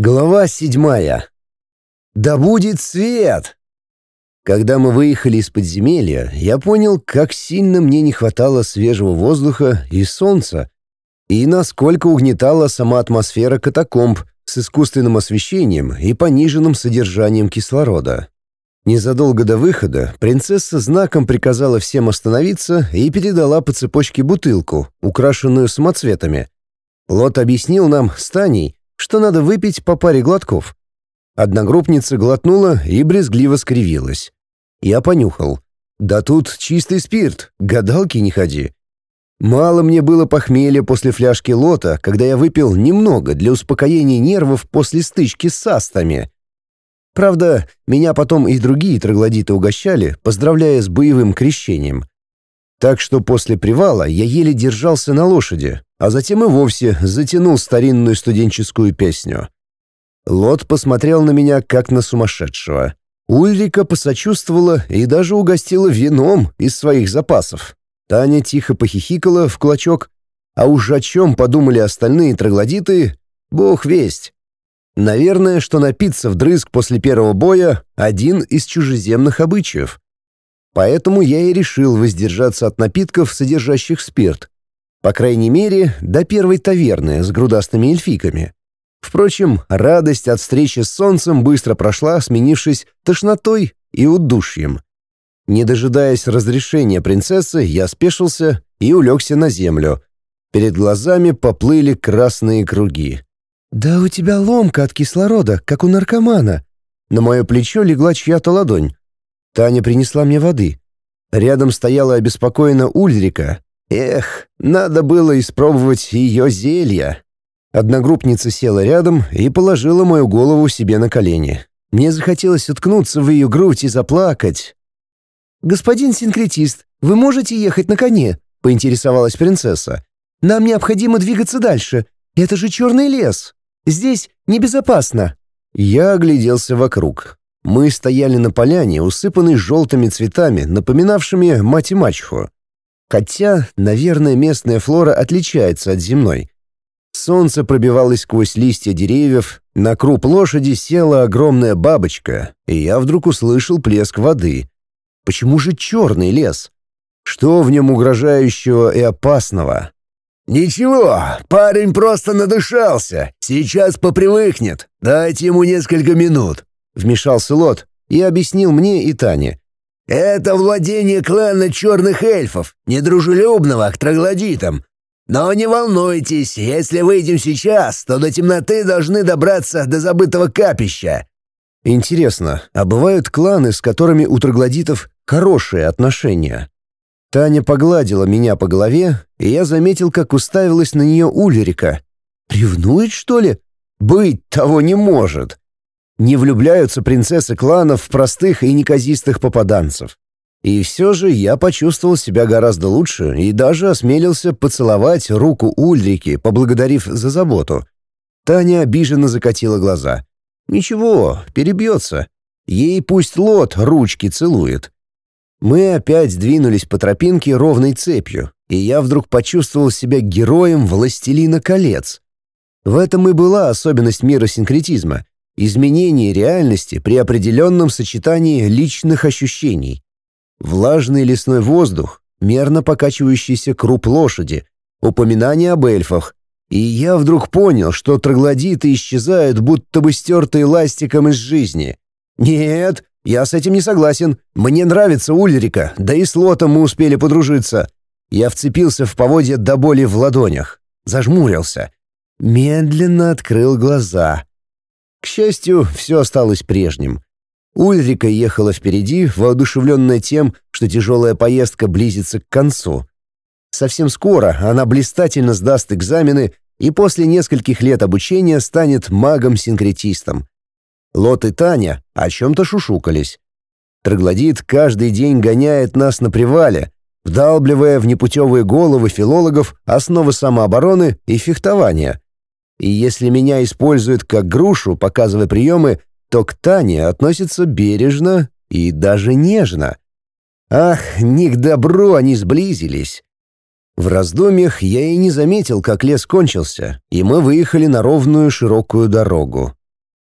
Глава седьмая. «Да будет свет!» Когда мы выехали из подземелья, я понял, как сильно мне не хватало свежего воздуха и солнца, и насколько угнетала сама атмосфера катакомб с искусственным освещением и пониженным содержанием кислорода. Незадолго до выхода принцесса знаком приказала всем остановиться и передала по цепочке бутылку, украшенную самоцветами. Лот объяснил нам с Таней, что надо выпить по паре глотков. Одногруппница глотнула и брезгливо скривилась. Я понюхал. «Да тут чистый спирт, гадалки не ходи». Мало мне было похмелья после фляжки лота, когда я выпил немного для успокоения нервов после стычки с астами. Правда, меня потом и другие троглодиты угощали, поздравляя с боевым крещением. Так что после привала я еле держался на лошади, а затем и вовсе затянул старинную студенческую песню. Лот посмотрел на меня, как на сумасшедшего. Ульрика посочувствовала и даже угостила вином из своих запасов. Таня тихо похихикала в кулачок, а уж о чем подумали остальные троглодиты, бог весть. Наверное, что напиться вдрызг после первого боя — один из чужеземных обычаев. Поэтому я и решил воздержаться от напитков, содержащих спирт. По крайней мере, до первой таверны с грудастыми эльфиками. Впрочем, радость от встречи с солнцем быстро прошла, сменившись тошнотой и удушьем. Не дожидаясь разрешения принцессы, я спешился и улегся на землю. Перед глазами поплыли красные круги. «Да у тебя ломка от кислорода, как у наркомана». На мое плечо легла чья-то ладонь. Таня принесла мне воды. Рядом стояла обеспокоена Ульрика, Эх, надо было испробовать ее зелья. Одногруппница села рядом и положила мою голову себе на колени. Мне захотелось уткнуться в ее грудь и заплакать. «Господин синкретист, вы можете ехать на коне?» — поинтересовалась принцесса. «Нам необходимо двигаться дальше. Это же черный лес. Здесь небезопасно». Я огляделся вокруг. Мы стояли на поляне, усыпанной желтыми цветами, напоминавшими мать и мачеху. Хотя, наверное, местная флора отличается от земной. Солнце пробивалось сквозь листья деревьев, на круп лошади села огромная бабочка, и я вдруг услышал плеск воды. Почему же черный лес? Что в нем угрожающего и опасного? «Ничего, парень просто надышался. Сейчас попривыкнет. Дайте ему несколько минут», — вмешался Лот и объяснил мне и Тане. Это владение клана черных эльфов, недружелюбного к троглодитам. Но не волнуйтесь, если выйдем сейчас, то до темноты должны добраться до забытого капища». Интересно, а бывают кланы, с которыми у троглодитов хорошие отношения? Таня погладила меня по голове, и я заметил, как уставилась на нее Ульрика. «Ревнует, что ли? Быть того не может!» Не влюбляются принцессы кланов в простых и неказистых попаданцев. И все же я почувствовал себя гораздо лучше и даже осмелился поцеловать руку Ульрики, поблагодарив за заботу. Таня обиженно закатила глаза. «Ничего, перебьется. Ей пусть лот ручки целует». Мы опять двинулись по тропинке ровной цепью, и я вдруг почувствовал себя героем «Властелина колец». В этом и была особенность мира синкретизма изменение реальности при определенном сочетании личных ощущений. Влажный лесной воздух, мерно покачивающийся круп лошади, упоминание об эльфах. И я вдруг понял, что троглодиты исчезают, будто бы стертые ластиком из жизни. Нет, я с этим не согласен. Мне нравится Ульрика, да и с Лотом мы успели подружиться. Я вцепился в поводья до боли в ладонях. Зажмурился. Медленно открыл глаза. К счастью, все осталось прежним. Ульрика ехала впереди, воодушевленная тем, что тяжелая поездка близится к концу. Совсем скоро она блистательно сдаст экзамены и после нескольких лет обучения станет магом-синкретистом. Лот и Таня о чем-то шушукались. Троглодит каждый день гоняет нас на привале, вдалбливая в непутевые головы филологов основы самообороны и фехтования — и если меня используют как грушу, показывая приемы, то к Тане относятся бережно и даже нежно. Ах, не к добру они сблизились. В раздумьях я и не заметил, как лес кончился, и мы выехали на ровную широкую дорогу.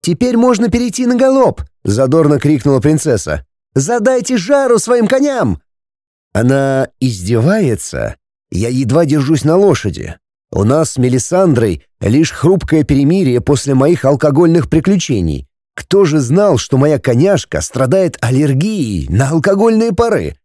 «Теперь можно перейти на галоп!» — задорно крикнула принцесса. «Задайте жару своим коням!» Она издевается. Я едва держусь на лошади. У нас с Мелисандрой лишь хрупкое перемирие после моих алкогольных приключений. Кто же знал, что моя коняшка страдает аллергией на алкогольные пары?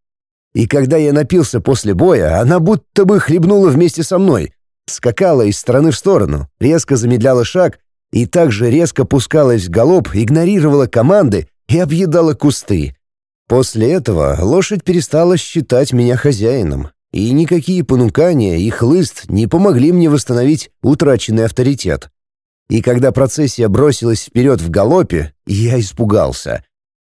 И когда я напился после боя, она будто бы хлебнула вместе со мной, скакала из стороны в сторону, резко замедляла шаг и также резко пускалась в галоп, игнорировала команды и объедала кусты. После этого лошадь перестала считать меня хозяином, и никакие понукания и хлыст не помогли мне восстановить утраченный авторитет. И когда процессия бросилась вперед в галопе, я испугался.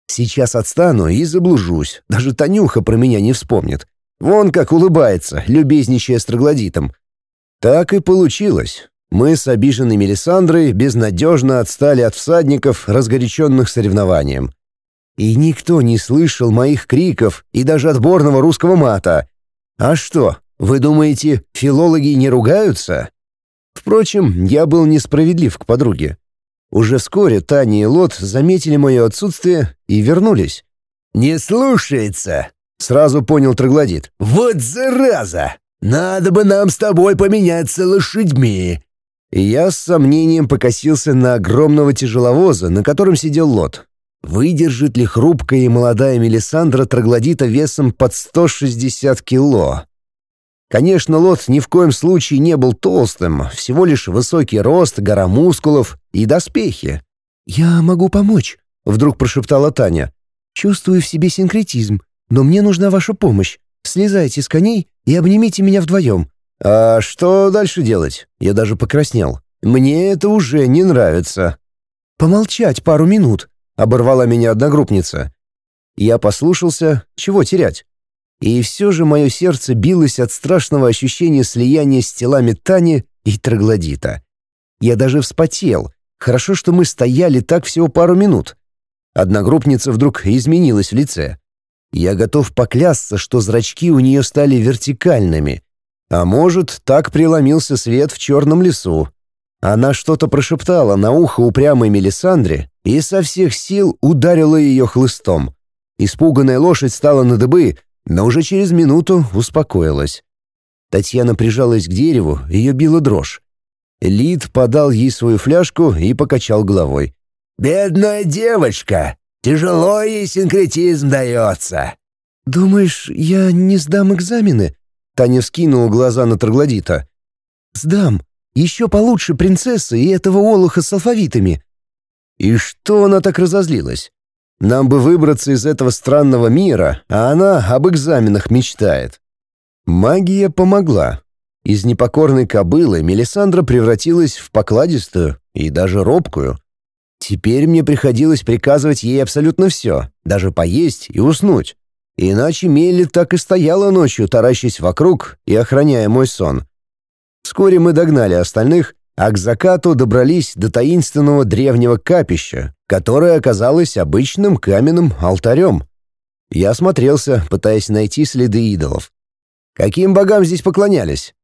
Сейчас отстану и заблужусь, даже Танюха про меня не вспомнит. Вон как улыбается, любезничая с троглодитом. Так и получилось. Мы с обиженной Мелисандрой безнадежно отстали от всадников, разгоряченных соревнованием. И никто не слышал моих криков и даже отборного русского мата. А что, вы думаете, филологи не ругаются? Впрочем, я был несправедлив к подруге. Уже вскоре Таня и Лот заметили мое отсутствие и вернулись. «Не слушается!» — сразу понял троглодит. «Вот зараза! Надо бы нам с тобой поменяться лошадьми!» Я с сомнением покосился на огромного тяжеловоза, на котором сидел Лот. Выдержит ли хрупкая и молодая Мелисандра троглодита весом под 160 кило? Конечно, Лот ни в коем случае не был толстым, всего лишь высокий рост, гора мускулов и доспехи. «Я могу помочь», — вдруг прошептала Таня. «Чувствую в себе синкретизм, но мне нужна ваша помощь. Слезайте с коней и обнимите меня вдвоем». «А что дальше делать?» Я даже покраснел. «Мне это уже не нравится». «Помолчать пару минут», — оборвала меня одногруппница. Я послушался, чего терять. И все же мое сердце билось от страшного ощущения слияния с телами Тани и Троглодита. Я даже вспотел. Хорошо, что мы стояли так всего пару минут. Одногруппница вдруг изменилась в лице. Я готов поклясться, что зрачки у нее стали вертикальными. А может, так преломился свет в черном лесу. Она что-то прошептала на ухо упрямой Мелисандре и со всех сил ударила ее хлыстом. Испуганная лошадь стала на дыбы, но уже через минуту успокоилась. Татьяна прижалась к дереву, ее била дрожь. Лид подал ей свою фляжку и покачал головой. «Бедная девочка! Тяжело ей синкретизм дается!» «Думаешь, я не сдам экзамены?» Таня скинула глаза на троглодита. «Сдам. Еще получше принцессы и этого олуха с алфавитами». И что она так разозлилась? Нам бы выбраться из этого странного мира, а она об экзаменах мечтает. Магия помогла. Из непокорной кобылы Мелисандра превратилась в покладистую и даже робкую. Теперь мне приходилось приказывать ей абсолютно все, даже поесть и уснуть. Иначе Мелли так и стояла ночью, таращась вокруг и охраняя мой сон. Вскоре мы догнали остальных, а к закату добрались до таинственного древнего капища, которое оказалось обычным каменным алтарем. Я осмотрелся, пытаясь найти следы идолов. Каким богам здесь поклонялись?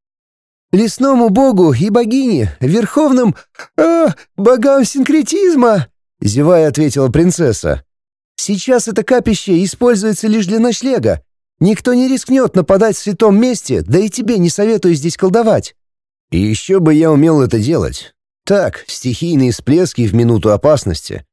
«Лесному богу и богине, верховным... А, богам синкретизма!» — зевая ответила принцесса. «Сейчас это капище используется лишь для ночлега. Никто не рискнет нападать в святом месте, да и тебе не советую здесь колдовать». И еще бы я умел это делать. Так, стихийные всплески в минуту опасности.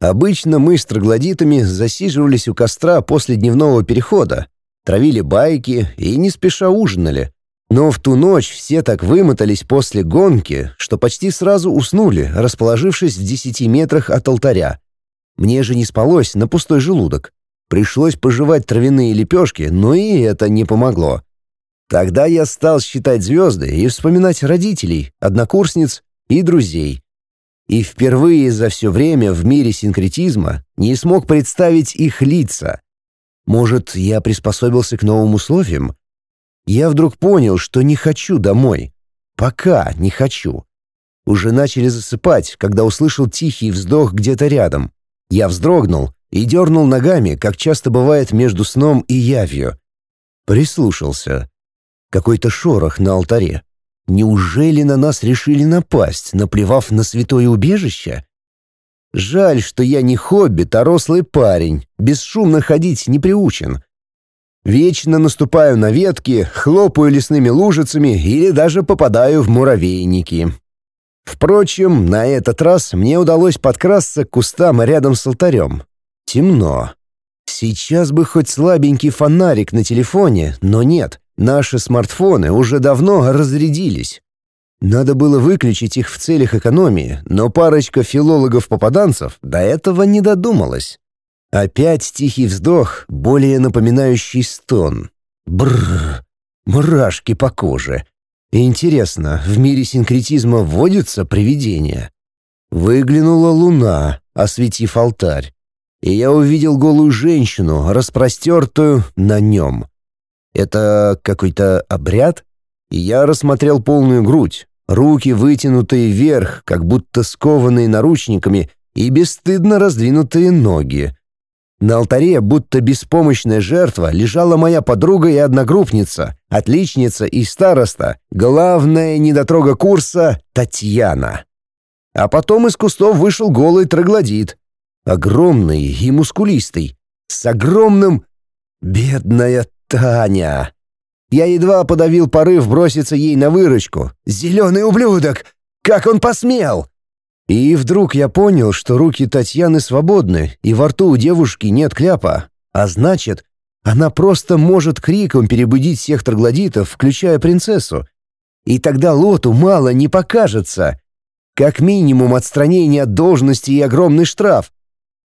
Обычно мы с троглодитами засиживались у костра после дневного перехода, травили байки и не спеша ужинали. Но в ту ночь все так вымотались после гонки, что почти сразу уснули, расположившись в десяти метрах от алтаря. Мне же не спалось на пустой желудок. Пришлось пожевать травяные лепешки, но и это не помогло. Тогда я стал считать звезды и вспоминать родителей, однокурсниц и друзей. И впервые за все время в мире синкретизма не смог представить их лица. Может, я приспособился к новым условиям? Я вдруг понял, что не хочу домой. Пока не хочу. Уже начали засыпать, когда услышал тихий вздох где-то рядом. Я вздрогнул и дернул ногами, как часто бывает между сном и явью. Прислушался. Какой-то шорох на алтаре. Неужели на нас решили напасть, наплевав на святое убежище? Жаль, что я не хоббит, а рослый парень, бесшумно ходить не приучен. Вечно наступаю на ветки, хлопаю лесными лужицами или даже попадаю в муравейники. Впрочем, на этот раз мне удалось подкрасться к кустам рядом с алтарем. Темно. Сейчас бы хоть слабенький фонарик на телефоне, но нет, наши смартфоны уже давно разрядились. Надо было выключить их в целях экономии, но парочка филологов-попаданцев до этого не додумалась. Опять тихий вздох, более напоминающий стон. Бррр, мурашки по коже. Интересно, в мире синкретизма вводятся привидения? Выглянула луна, осветив алтарь, и я увидел голую женщину, распростертую на нем. Это какой-то обряд? И я рассмотрел полную грудь, руки вытянутые вверх, как будто скованные наручниками, и бесстыдно раздвинутые ноги. На алтаре, будто беспомощная жертва, лежала моя подруга и одногруппница, отличница и староста, главная недотрога курса Татьяна. А потом из кустов вышел голый троглодит, огромный и мускулистый, с огромным... Бедная Таня! Я едва подавил порыв броситься ей на выручку. «Зеленый ублюдок! Как он посмел!» И вдруг я понял, что руки Татьяны свободны, и во рту у девушки нет кляпа. А значит, она просто может криком перебудить всех троглодитов, включая принцессу. И тогда Лоту мало не покажется. Как минимум отстранение от должности и огромный штраф.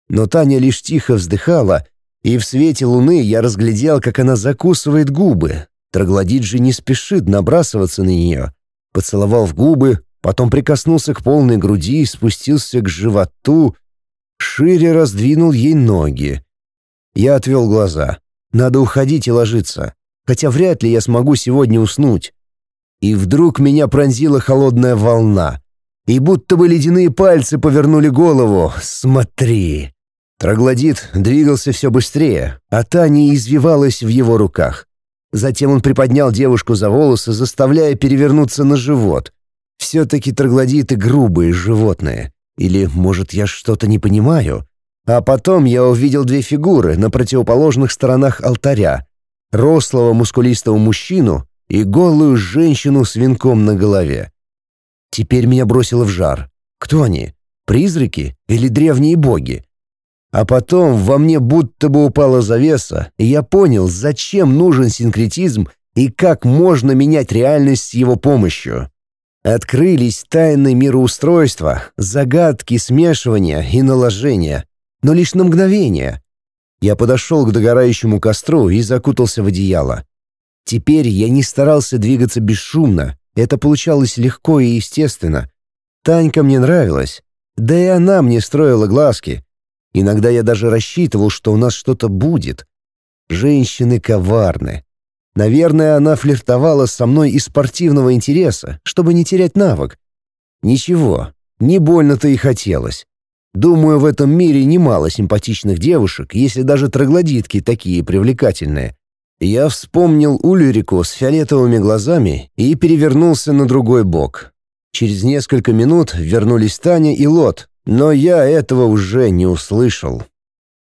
Но Таня лишь тихо вздыхала, и в свете луны я разглядел, как она закусывает губы, Троглодит же не спешит набрасываться на нее. Поцеловал в губы, потом прикоснулся к полной груди, спустился к животу, шире раздвинул ей ноги. Я отвел глаза. Надо уходить и ложиться, хотя вряд ли я смогу сегодня уснуть. И вдруг меня пронзила холодная волна. И будто бы ледяные пальцы повернули голову. «Смотри!» Троглодит двигался все быстрее, а Таня извивалась в его руках. Затем он приподнял девушку за волосы, заставляя перевернуться на живот. Все-таки троглодиты грубые животные. Или, может, я что-то не понимаю? А потом я увидел две фигуры на противоположных сторонах алтаря. Рослого мускулистого мужчину и голую женщину с венком на голове. Теперь меня бросило в жар. Кто они? Призраки или древние боги? А потом во мне будто бы упала завеса, и я понял, зачем нужен синкретизм и как можно менять реальность с его помощью. Открылись тайны мироустройства, загадки смешивания и наложения, но лишь на мгновение. Я подошел к догорающему костру и закутался в одеяло. Теперь я не старался двигаться бесшумно, это получалось легко и естественно. Танька мне нравилась, да и она мне строила глазки — Иногда я даже рассчитывал, что у нас что-то будет. Женщины коварны. Наверное, она флиртовала со мной из спортивного интереса, чтобы не терять навык. Ничего, не больно-то и хотелось. Думаю, в этом мире немало симпатичных девушек, если даже троглодитки такие привлекательные. Я вспомнил Ульрику с фиолетовыми глазами и перевернулся на другой бок. Через несколько минут вернулись Таня и Лот, но я этого уже не услышал.